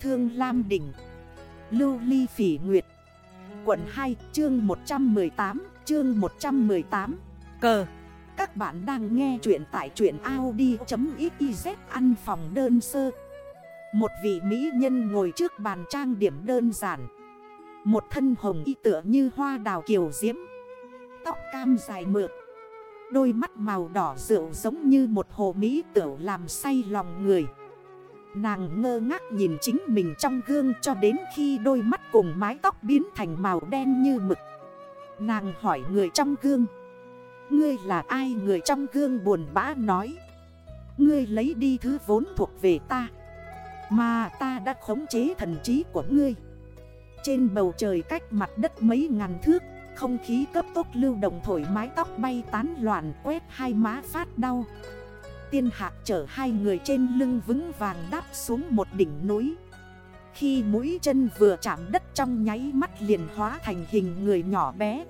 Thương Lam Đỉnh. Lưu Ly Phỉ Nguyệt. Quận 2 chương 118 chương 118 Cờ. Các bạn đang nghe chuyện tại chuyện Audi.xyz ăn phòng đơn sơ. Một vị mỹ nhân ngồi trước bàn trang điểm đơn giản. Một thân hồng y tựa như hoa đào kiều diễm. Tóc cam dài mượt. Đôi mắt màu đỏ rượu giống như một hồ mỹ tửu làm say lòng người. Nàng ngơ ngác nhìn chính mình trong gương cho đến khi đôi mắt cùng mái tóc biến thành màu đen như mực. Nàng hỏi người trong gương, Ngươi là ai? Người trong gương buồn bã nói, Ngươi lấy đi thứ vốn thuộc về ta, Mà ta đã khống chế thần trí của ngươi. Trên bầu trời cách mặt đất mấy ngàn thước, Không khí cấp tốc lưu động thổi mái tóc bay tán loạn, quét hai má phát đau. Tiên hạc chở hai người trên lưng vững vàng đáp xuống một đỉnh núi. Khi mũi chân vừa chạm đất trong nháy mắt liền hóa thành hình người nhỏ bé.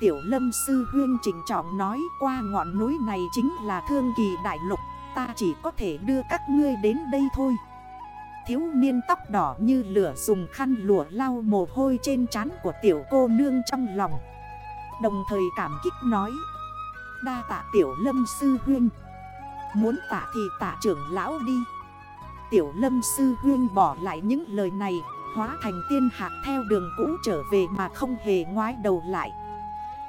Tiểu lâm sư huyên chỉnh trọng nói qua ngọn núi này chính là thương kỳ đại lục, Ta chỉ có thể đưa các ngươi đến đây thôi. Thiếu niên tóc đỏ như lửa dùng khăn lụa lau mồ hôi trên trán của tiểu cô nương trong lòng. Đồng thời cảm kích nói, Đa tạ tiểu lâm sư huyên Muốn tạ thì tạ trưởng lão đi. Tiểu lâm sư huyên bỏ lại những lời này, Hóa thành tiên hạc theo đường cũ trở về mà không hề ngoái đầu lại.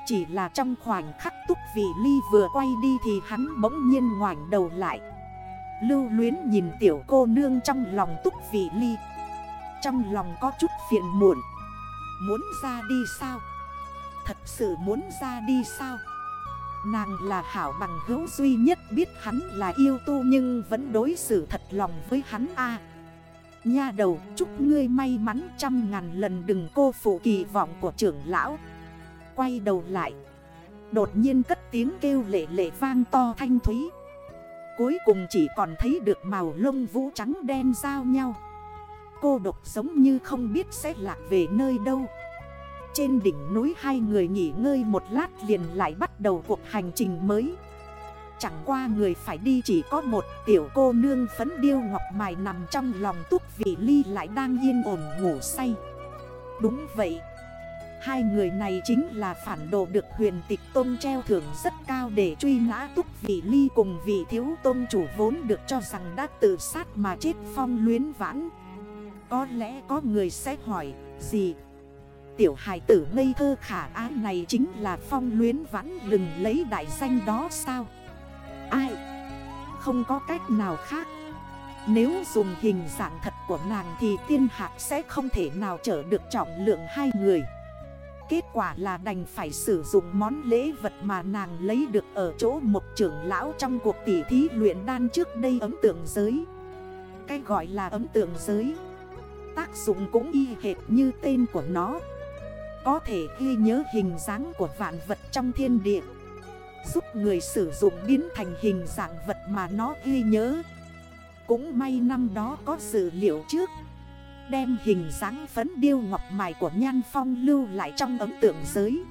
Chỉ là trong khoảnh khắc túc vị ly vừa quay đi thì hắn bỗng nhiên ngoảnh đầu lại. Lưu luyến nhìn tiểu cô nương trong lòng túc vị ly. Trong lòng có chút phiền muộn. Muốn ra đi sao? Thật sự muốn ra đi sao? Nàng là hảo bằng hữu duy nhất biết hắn là yêu tu nhưng vẫn đối xử thật lòng với hắn a. Nha đầu, chúc ngươi may mắn trăm ngàn lần đừng cô phụ kỳ vọng của trưởng lão. Quay đầu lại. Đột nhiên cất tiếng kêu lệ lệ vang to thanh thúy. Cuối cùng chỉ còn thấy được màu lông vũ trắng đen giao nhau. Cô độc giống như không biết sẽ lạc về nơi đâu trên đỉnh núi hai người nghỉ ngơi một lát liền lại bắt đầu cuộc hành trình mới. Chẳng qua người phải đi chỉ có một tiểu cô nương phấn điêu ngọc mài nằm trong lòng túc vị ly lại đang yên ổn ngủ say. Đúng vậy, Hai người này chính là phản đồ được huyền tịch tôn treo thưởng rất cao để truy nã túc vị ly cùng vị thiếu tôn chủ vốn được cho rằng đã tự sát mà chết phong luyến vãn. Có lẽ có người sẽ hỏi, gì tiểu hài tử ngây thơ khả ái này chính là phong luyến vãn lừng lấy đại danh đó sao? Ai? Không có cách nào khác. Nếu dùng hình dạng thật của nàng thì tiên hạc sẽ không thể nào trở được trọng lượng hai người. Kết quả là đành phải sử dụng món lễ vật mà nàng lấy được ở chỗ một trưởng lão trong cuộc tỉ thí luyện đan trước đây ấm tượng giới. Cái gọi là ấm tượng giới. Tác dụng cũng y hệt như tên của nó có thể ghi nhớ hình dáng của vạn vật trong thiên địa. Giúp người sử dụng biến thành hình dạng vật mà nó ghi nhớ. Cũng may năm đó có dữ liệu trước. Đem hình dáng phấn điêu ngọc mài của Nhan Phong lưu lại trong ấm tượng giới.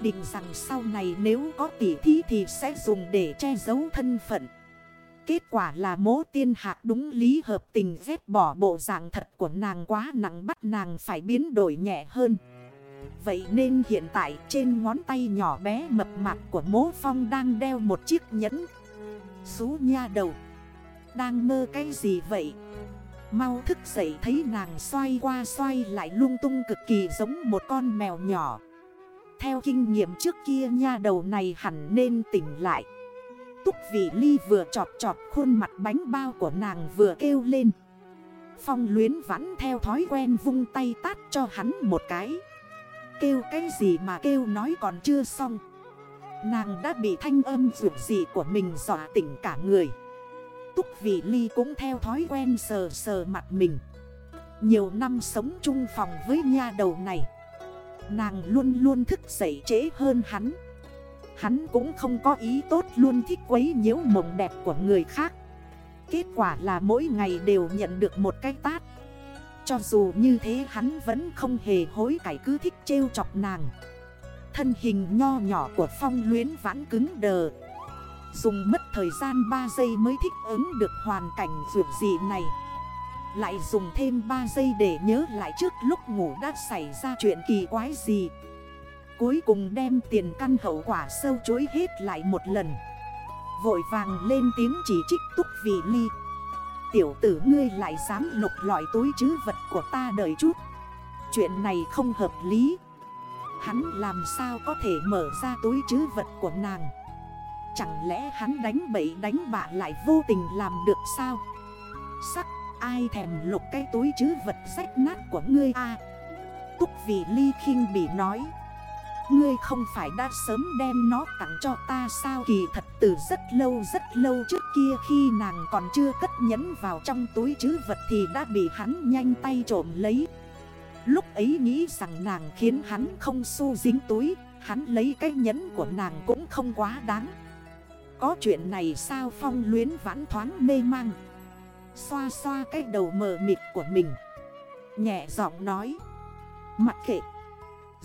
Định rằng sau này nếu có tỉ thí thì sẽ dùng để che giấu thân phận. Kết quả là mố tiên hạc đúng lý hợp tình ghét bỏ bộ dạng thật của nàng quá nặng bắt nàng phải biến đổi nhẹ hơn. Vậy nên hiện tại trên ngón tay nhỏ bé mập mạp của mố phong đang đeo một chiếc nhẫn. Xú nha đầu. Đang mơ cái gì vậy? Mau thức dậy thấy nàng xoay qua xoay lại lung tung cực kỳ giống một con mèo nhỏ. Theo kinh nghiệm trước kia nha đầu này hẳn nên tỉnh lại. Túc vị ly vừa chọt chọt khuôn mặt bánh bao của nàng vừa kêu lên. Phong luyến vắn theo thói quen vung tay tát cho hắn một cái. Kêu cái gì mà kêu nói còn chưa xong. Nàng đã bị thanh âm rượu gì của mình dọa tỉnh cả người. Túc vị ly cũng theo thói quen sờ sờ mặt mình. Nhiều năm sống chung phòng với nha đầu này, Nàng luôn luôn thức dậy trễ hơn hắn. Hắn cũng không có ý tốt luôn thích quấy nhiễu mộng đẹp của người khác. Kết quả là mỗi ngày đều nhận được một cái tát cho dù như thế hắn vẫn không hề hối cải cứ thích trêu chọc nàng. Thân hình nho nhỏ của phong luyến vãn cứng đờ. Dùng mất thời gian 3 giây mới thích ứng được hoàn cảnh vượt dị này. Lại dùng thêm 3 giây để nhớ lại trước lúc ngủ đã xảy ra chuyện kỳ quái gì. Cuối cùng đem tiền căn hậu quả sâu chối hết lại một lần. Vội vàng lên tiếng chỉ trích túc vì ly. Tiểu tử ngươi lại dám lục lọi túi chứ vật của ta đợi chút. Chuyện này không hợp lý. Hắn làm sao có thể mở ra túi chứ vật của nàng? Chẳng lẽ hắn đánh bậy đánh bạ lại vô tình làm được sao? Sắc, ai thèm lục cái túi chứ vật rách nát của ngươi a? Túc vì ly khinh bị nói. Ngươi không phải đã sớm đem nó tặng cho ta sao? Kỳ thật từ rất lâu rất lâu trước kia khi nàng còn chưa cất nhẫn vào trong túi chứ vật Thì đã bị hắn nhanh tay trộm lấy. Lúc ấy nghĩ rằng nàng khiến hắn không xu dính túi, Hắn lấy cái nhẫn của nàng cũng không quá đáng. Có chuyện này sao phong luyến vãn thoáng mê mang? Xoa xoa cái đầu mờ mịt của mình. Nhẹ giọng nói, Mặc kệ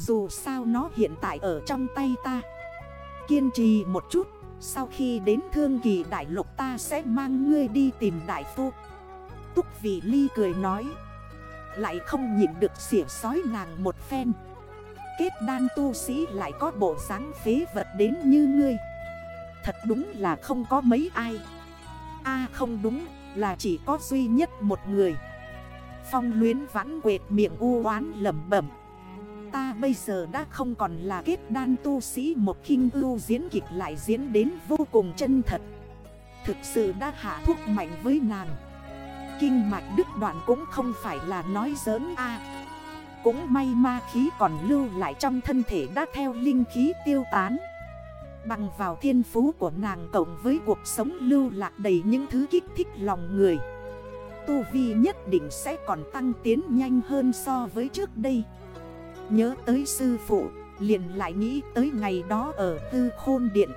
dù sao nó hiện tại ở trong tay ta. Kiên trì một chút, Sau khi đến thương kỳ đại lục ta sẽ mang ngươi đi tìm đại phu. Túc vị ly cười nói, Lại không nhịn được xỉa sói nàng một phen. Kết đan tu sĩ lại có bộ dáng phế vật đến như ngươi. Thật đúng là không có mấy ai. A không đúng, là chỉ có duy nhất một người. Phong luyến vãn quệt miệng u oán lầm bẩm bây giờ đã không còn là kết đan tu sĩ một khinh ưu diễn kịch lại diễn đến vô cùng chân thật. Thực sự đã hạ thuốc mạnh với nàng. Kinh mạch đứt đoạn cũng không phải là nói giỡn a. Cũng may ma khí còn lưu lại trong thân thể đã theo linh khí tiêu tán. Bằng vào thiên phú của nàng cộng với cuộc sống lưu lạc đầy những thứ kích thích lòng người, Tu Vi nhất định sẽ còn tăng tiến nhanh hơn so với trước đây. Nhớ tới sư phụ, liền lại nghĩ tới ngày đó ở tư khôn điện.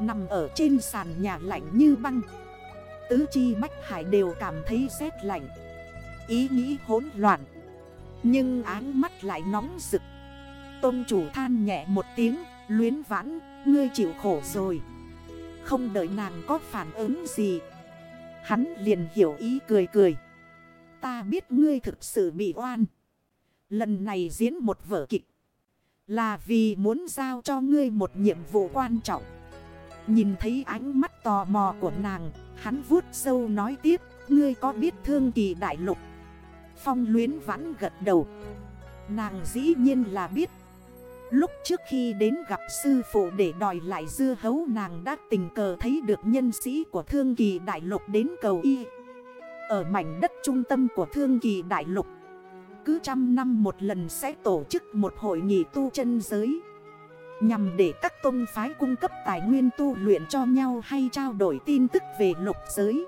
Nằm ở trên sàn nhà lạnh như băng. Tứ chi bách hải đều cảm thấy rét lạnh. Ý nghĩ hỗn loạn. Nhưng áng mắt lại nóng rực. Tôn chủ than nhẹ một tiếng, Luyến vãn, Ngươi chịu khổ rồi. Không đợi nàng có phản ứng gì. Hắn liền hiểu ý cười cười. Ta biết ngươi thực sự bị oan. Lần này diễn một vở kịch. Là vì muốn giao cho ngươi một nhiệm vụ quan trọng. Nhìn thấy ánh mắt tò mò của nàng Hắn vuốt sâu nói tiếp Ngươi có biết thương kỳ đại lục? Phong luyến vãn gật đầu. Nàng dĩ nhiên là biết. Lúc trước khi đến gặp sư phụ để đòi lại dưa hấu nàng đã tình cờ thấy được nhân sĩ của Thương Kỳ Đại Lục đến cầu y. Ở mảnh đất trung tâm của Thương Kỳ Đại Lục, cứ trăm năm một lần sẽ tổ chức một hội nghị tu chân giới. Nhằm để các tôn phái cung cấp tài nguyên tu luyện cho nhau hay trao đổi tin tức về lục giới.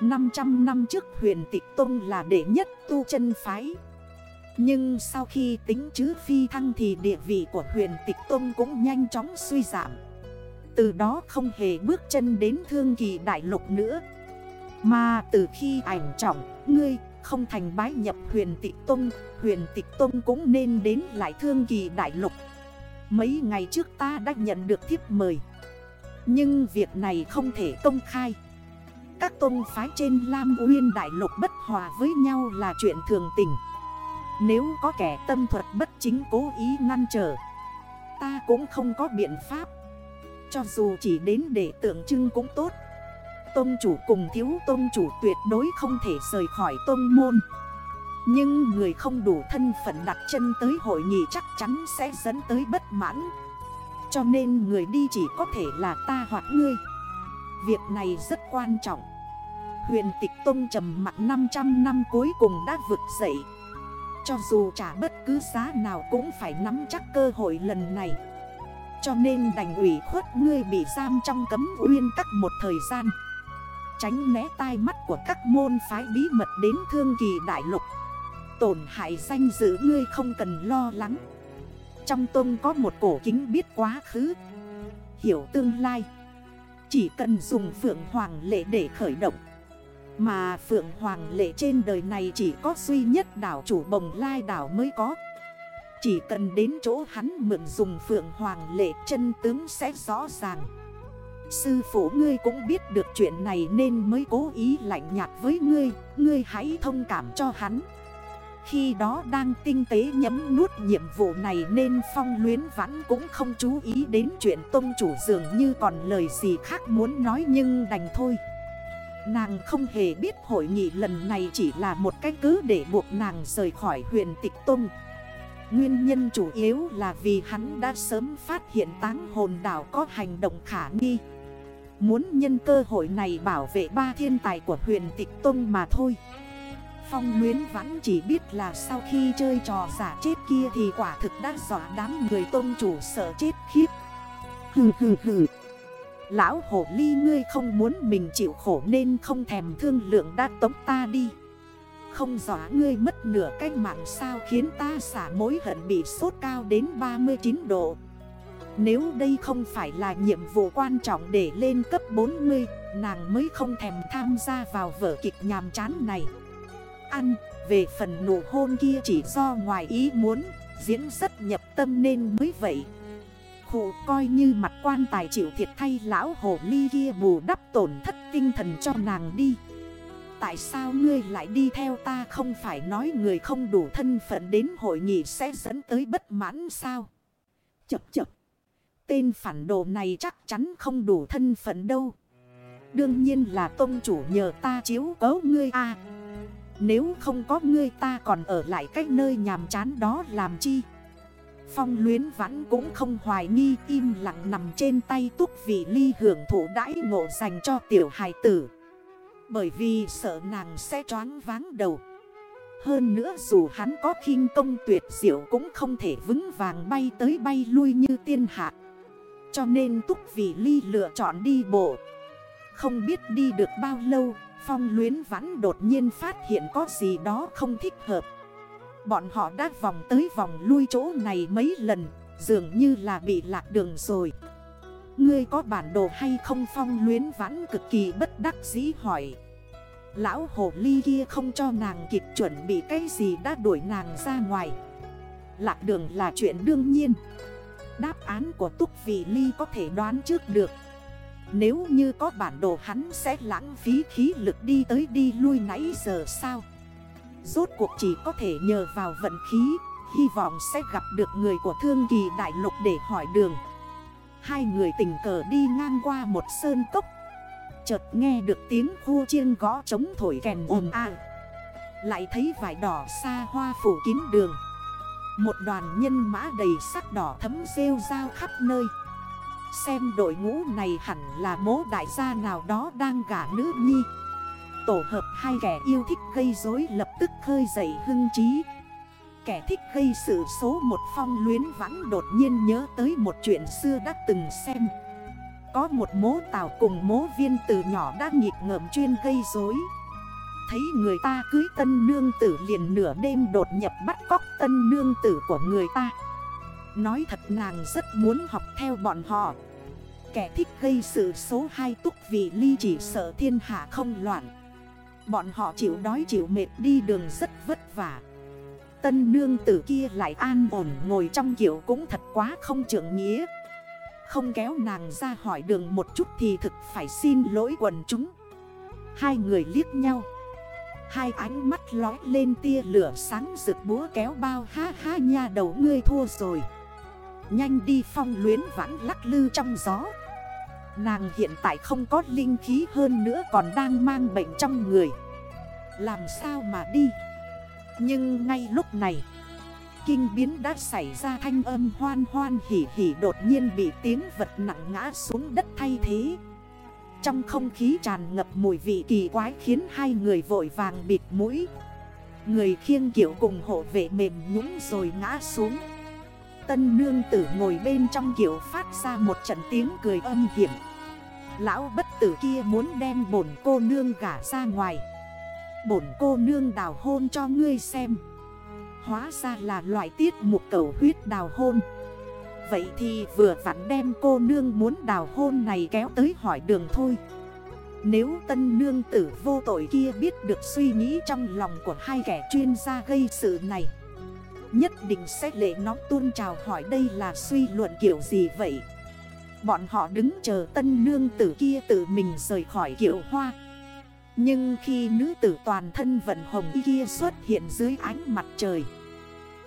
500 năm trước huyền tịch tôn là đệ nhất tu chân phái. Nhưng sau khi tính chứ phi thăng thì địa vị của huyền tịch tông cũng nhanh chóng suy giảm Từ đó không hề bước chân đến thương kỳ đại lục nữa Mà từ khi ảnh trọng, ngươi không thành bái nhập huyền tịch tông, Huyền tịch tông cũng nên đến lại thương kỳ đại lục. Mấy ngày trước ta đã nhận được thiếp mời. Nhưng việc này không thể công khai. Các tôn phái trên Lam Uyên Đại Lục bất hòa với nhau là chuyện thường tình. Nếu có kẻ tâm thuật bất chính cố ý ngăn trở, Ta cũng không có biện pháp. Cho dù chỉ đến để tượng trưng cũng tốt. Tôn chủ cùng thiếu tôn chủ tuyệt đối không thể rời khỏi tôn môn. Nhưng người không đủ thân phận đặt chân tới hội nghị chắc chắn sẽ dẫn tới bất mãn. Cho nên người đi chỉ có thể là ta hoặc ngươi. Việc này rất quan trọng. Huyền tịch tôn trầm mặt 500 năm cuối cùng đã vực dậy. Cho dù trả bất cứ giá nào cũng phải nắm chắc cơ hội lần này. Cho nên đành ủy khuất ngươi bị giam trong cấm uyên các một thời gian. Tránh né tai mắt của các môn phái bí mật đến thương kỳ đại lục. Tổn hại danh dự ngươi không cần lo lắng. Trong tôn có một cổ kính biết quá khứ. Hiểu tương lai. Chỉ cần dùng phượng hoàng lệ để khởi động. Mà Phượng Hoàng lệ trên đời này chỉ có duy nhất đảo chủ bồng lai đảo mới có. Chỉ cần đến chỗ hắn mượn dùng Phượng Hoàng lệ, chân tướng sẽ rõ ràng. Sư phụ ngươi cũng biết được chuyện này nên mới cố ý lạnh nhạt với ngươi. Ngươi hãy thông cảm cho hắn. Khi đó đang tinh tế nhấm nuốt nhiệm vụ này nên phong luyến vãn cũng không chú ý đến chuyện tôn chủ dường như còn lời gì khác muốn nói nhưng đành thôi. Nàng không hề biết hội nghị lần này chỉ là một cách cứ để buộc nàng rời khỏi huyền tịch tôn. Nguyên nhân chủ yếu là vì hắn đã sớm phát hiện táng hồn đảo có hành động khả nghi. Muốn nhân cơ hội này bảo vệ ba thiên tài của huyền tịch tông mà thôi. Phong luyến vẫn chỉ biết là sau khi chơi trò giả chết kia thì quả thực đã dọa đám người tôn chủ sợ chết khiếp. Hừ hừ hừ. Lão hổ ly, ngươi không muốn mình chịu khổ nên không thèm thương lượng đã tống ta đi. Không dọa ngươi mất nửa cách mạng sao khiến ta xả mối hận bị sốt cao đến 39 độ. Nếu đây không phải là nhiệm vụ quan trọng để lên cấp 40 Nàng mới không thèm tham gia vào vở kịch nhàm chán này Ăn, về phần nụ hôn kia chỉ do ngoài ý muốn Diễn rất nhập tâm nên mới vậy Khổ coi như mặt quan tài chịu thiệt thay lão hồ ly kia bù đắp tổn thất tinh thần cho nàng đi Tại sao ngươi lại đi theo ta không phải nói người không đủ thân phận đến hội nghị sẽ dẫn tới bất mãn sao? Chập chập. Tên phản đồ này chắc chắn không đủ thân phận đâu. Đương nhiên là tôn chủ nhờ ta chiếu cố ngươi a Nếu không có ngươi ta còn ở lại cách nơi nhàm chán đó làm chi? Phong luyến vãn cũng không hoài nghi, im lặng nằm trên tay túc vị ly hưởng thụ đãi ngộ dành cho tiểu hài tử. Bởi vì sợ nàng sẽ choáng váng đầu. Hơn nữa dù hắn có khinh công tuyệt diệu cũng không thể vững vàng bay tới bay lui như tiên hạ. Cho nên túc vị ly lựa chọn đi bộ. Không biết đi được bao lâu, phong luyến vãn đột nhiên phát hiện có gì đó không thích hợp. Bọn họ đã vòng tới vòng lui chỗ này mấy lần Dường như là bị lạc đường rồi. Ngươi có bản đồ hay không? Phong luyến vãn cực kỳ bất đắc dĩ hỏi. Lão hồ ly kia không cho nàng kịp chuẩn bị cái gì đã đuổi nàng ra ngoài. Lạc đường là chuyện đương nhiên. Đáp án của túc vị ly có thể đoán trước được. Nếu như có bản đồ hắn sẽ lãng phí khí lực đi tới đi lui nãy giờ sao? Rốt cuộc chỉ có thể nhờ vào vận khí, Hy vọng sẽ gặp được người của thương kỳ đại lục để hỏi đường. Hai người tình cờ đi ngang qua một sơn cốc. Chợt nghe được tiếng khu chiêng gõ trống thổi kèn ồn ào. Lại thấy vải đỏ xa hoa phủ kín đường. Một đoàn nhân mã đầy sắc đỏ thấm rêu rao khắp nơi. Xem đội ngũ này hẳn là mố đại gia nào đó đang gả nữ nhi. Tổ hợp hai kẻ yêu thích gây rối lập tức khơi dậy hưng trí. Kẻ thích gây sự số một phong luyến vãn đột nhiên nhớ tới một chuyện xưa đã từng xem. Có một mố tàu cùng mố viên từ nhỏ đã nghịch ngợm chuyên gây rối. Thấy người ta cưới tân nương tử liền nửa đêm đột nhập bắt cóc tân nương tử của người ta. Nói thật nàng rất muốn học theo bọn họ. Kẻ thích gây sự số 2 túc vì ly chỉ sợ thiên hạ không loạn. Bọn họ chịu đói chịu mệt đi đường rất vất vả. Tân nương tử kia lại an ổn ngồi trong kiểu cũng thật quá không trưởng nghĩa. Không kéo nàng ra hỏi đường một chút thì thực phải xin lỗi quần chúng. Hai người liếc nhau. Hai ánh mắt lói lên tia lửa sáng rực búa kéo bao ha ha nha đầu ngươi thua rồi. Nhanh đi phong luyến vãn lắc lư trong gió. Nàng hiện tại không có linh khí hơn nữa còn đang mang bệnh trong người. Làm sao mà đi? Nhưng ngay lúc này, Kinh biến đã xảy ra thanh âm hoan hoan hỉ hỉ đột nhiên bị tiếng vật nặng ngã xuống đất thay thế. Trong không khí tràn ngập mùi vị kỳ quái khiến hai người vội vàng bịt mũi. Người khiêng kiểu cùng hộ vệ mềm nhũng rồi ngã xuống. Tân nương tử ngồi bên trong kiểu phát ra một trận tiếng cười âm hiểm. Lão bất tử kia muốn đem bổn cô nương gả ra ngoài. Bổn cô nương đào hôn cho ngươi xem. Hóa ra là loại tiết mục cầu huyết đào hôn. Vậy thì vừa vặn đem cô nương muốn đào hôn này kéo tới hỏi đường thôi. Nếu tân nương tử vô tội kia biết được suy nghĩ trong lòng của hai kẻ chuyên gia gây sự này, Nhất định sẽ lệ nó tuôn trào hỏi đây là suy luận kiểu gì vậy? Bọn họ đứng chờ tân nương tử kia tự mình rời khỏi kiểu hoa. Nhưng khi nữ tử toàn thân vận hồng kia xuất hiện dưới ánh mặt trời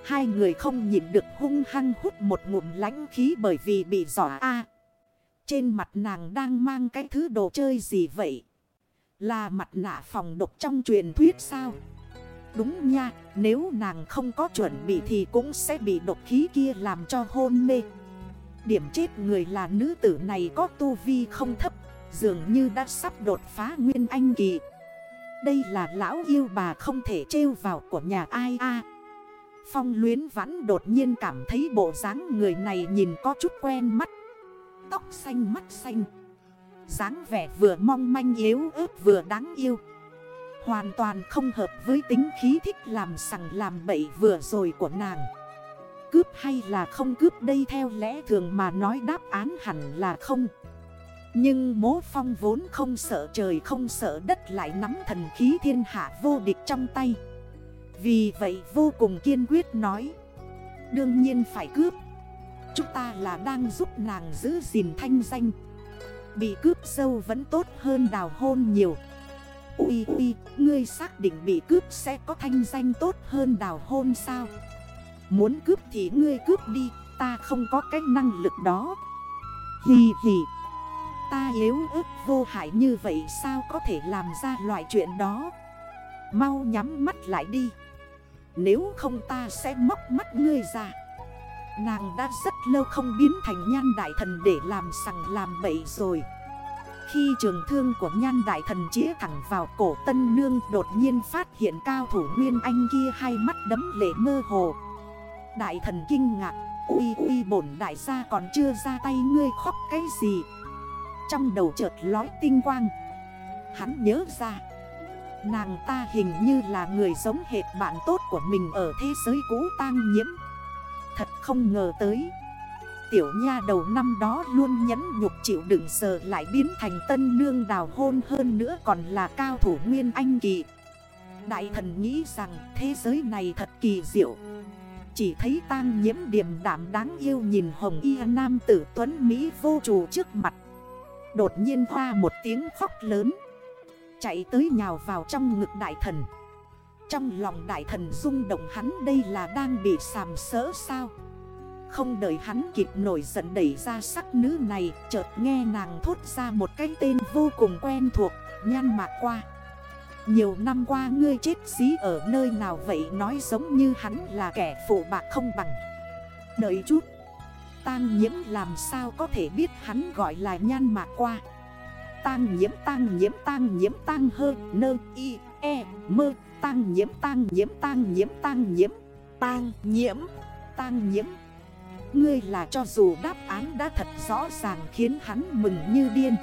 Hai người không nhìn được hung hăng hút một ngụm lánh khí bởi vì bị giỏ a Trên mặt nàng đang mang cái thứ đồ chơi gì vậy? Là mặt nạ phòng độc trong truyền thuyết sao? Đúng nha, nếu nàng không có chuẩn bị thì cũng sẽ bị độc khí kia làm cho hôn mê Điểm chết người là nữ tử này có tu vi không thấp Dường như đã sắp đột phá nguyên anh kỳ Đây là lão yêu bà không thể trêu vào của nhà ai a Phong luyến vãn đột nhiên cảm thấy bộ dáng người này nhìn có chút quen mắt. Tóc xanh mắt xanh. Dáng vẻ vừa mong manh yếu ớt vừa đáng yêu. Hoàn toàn không hợp với tính khí thích làm sằng làm bậy vừa rồi của nàng. Cướp hay là không cướp đây theo lẽ thường mà nói đáp án hẳn là không. Nhưng mố phong vốn không sợ trời không sợ đất lại nắm thần khí thiên hạ vô địch trong tay. Vì vậy vô cùng kiên quyết nói. Đương nhiên phải cướp. Chúng ta là đang giúp nàng giữ gìn thanh danh. Bị cướp sâu vẫn tốt hơn đào hôn nhiều. Ui ui, ngươi xác định bị cướp sẽ có thanh danh tốt hơn đào hôn sao? Muốn cướp thì ngươi cướp đi Ta không có cái năng lực đó. Hì hì. Ta yếu ớt vô hại như vậy sao có thể làm ra loại chuyện đó? Mau nhắm mắt lại đi. Nếu không ta sẽ móc mắt ngươi ra. Nàng đã rất lâu không biến thành nhan đại thần để làm sằng làm bậy rồi. Khi trường thương của nhan đại thần chĩa thẳng vào cổ tân nương, đột nhiên phát hiện cao thủ nguyên anh kia hai mắt đấm lệ mơ hồ. Đại thần kinh ngạc, Uy uy, bổn đại gia còn chưa ra tay ngươi khóc cái gì? Trong đầu chợt lói tinh quang. Hắn nhớ ra Nàng ta hình như là người giống hệt bạn tốt của mình ở thế giới cũ tang nhiễm. Thật không ngờ tới. Tiểu nha đầu năm đó luôn nhẫn nhục chịu đựng sờ lại biến thành tân nương đào hôn hơn nữa còn là cao thủ nguyên anh kỳ. Đại thần nghĩ rằng thế giới này thật kỳ diệu. Chỉ thấy tang nhiễm điềm đảm đáng yêu nhìn hồng y nam tử tuấn Mỹ vô trù trước mặt. Đột nhiên hoa một tiếng khóc lớn. Chạy tới nhào vào trong ngực đại thần. Trong lòng đại thần rung động hắn đây là đang bị sàm sỡ sao? Không đợi hắn kịp nổi giận đẩy ra sắc nữ này, Chợt nghe nàng thốt ra một cái tên vô cùng quen thuộc, Nhan mạc qua. Nhiều năm qua ngươi chết xí ở nơi nào vậy? Nói giống như hắn là kẻ phụ bạc không bằng. Đợi chút, Tang nhiễm làm sao có thể biết hắn gọi là nhan mạc qua? Tang nhiễm tang nhiễm tang nhiễm tang hơ nơ y e mơ Tang nhiễm tang nhiễm tang nhiễm tang nhiễm. Tang nhiễm. Tang nhiễm. Ngươi là cho dù đáp án đã thật rõ ràng khiến hắn mừng như điên.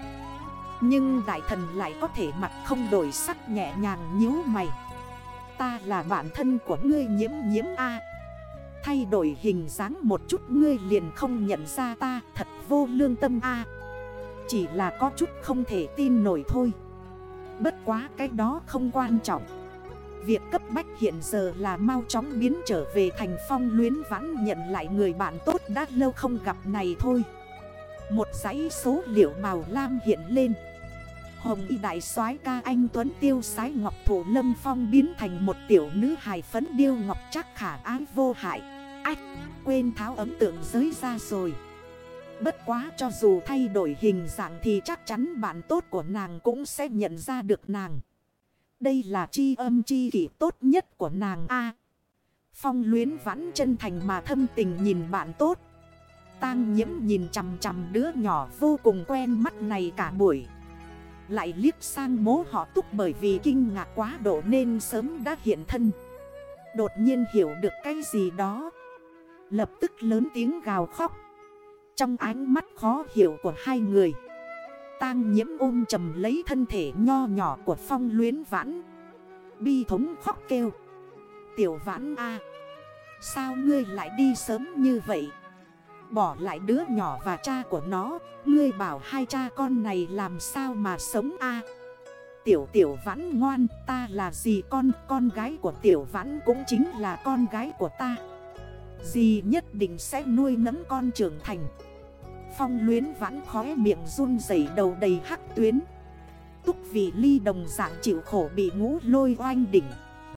Nhưng đại thần lại có thể mặt không đổi sắc nhẹ nhàng nhíu mày. Ta là bản thân của ngươi nhiễm nhiễm A. Thay đổi hình dáng một chút ngươi liền không nhận ra ta thật vô lương tâm A chỉ là có chút không thể tin nổi thôi Bất quá cái đó không quan trọng Việc cấp bách hiện giờ là mau chóng biến trở về thành phong luyến vãn nhận lại người bạn tốt đã lâu không gặp này thôi. Một dãy số liệu màu lam hiện lên. Hồng y đại soái ca anh Tuấn tiêu sái ngọc thủ lâm phong biến thành một tiểu nữ hài phấn điêu ngọc chắc khả ái vô hại. Ách, quên tháo ấm tượng giới ra rồi. Bất quá cho dù thay đổi hình dạng thì chắc chắn bạn tốt của nàng cũng sẽ nhận ra được nàng. Đây là chi âm chi kỷ tốt nhất của nàng A. Phong luyến vãn chân thành mà thâm tình nhìn bạn tốt. Tang nhiễm nhìn chằm chằm đứa nhỏ vô cùng quen mắt này cả buổi. Lại liếc sang mố họ túc bởi vì kinh ngạc quá độ nên sớm đã hiện thân. Đột nhiên hiểu được cái gì đó. Lập tức lớn tiếng gào khóc. Trong ánh mắt khó hiểu của hai người, tang nhiễm ôm trầm lấy thân thể nho nhỏ của phong luyến vãn. Bi thống khóc kêu, Tiểu vãn a, Sao ngươi lại đi sớm như vậy? Bỏ lại đứa nhỏ và cha của nó, Ngươi bảo hai cha con này làm sao mà sống a? Tiểu tiểu vãn ngoan, ta là gì con? Con gái của tiểu vãn cũng chính là con gái của ta. Dì nhất định sẽ nuôi nấng con trưởng thành phong luyến vãn khóe miệng run dày đầu đầy hắc tuyến. Túc vị ly đồng dạng chịu khổ bị ngũ lôi oanh đỉnh.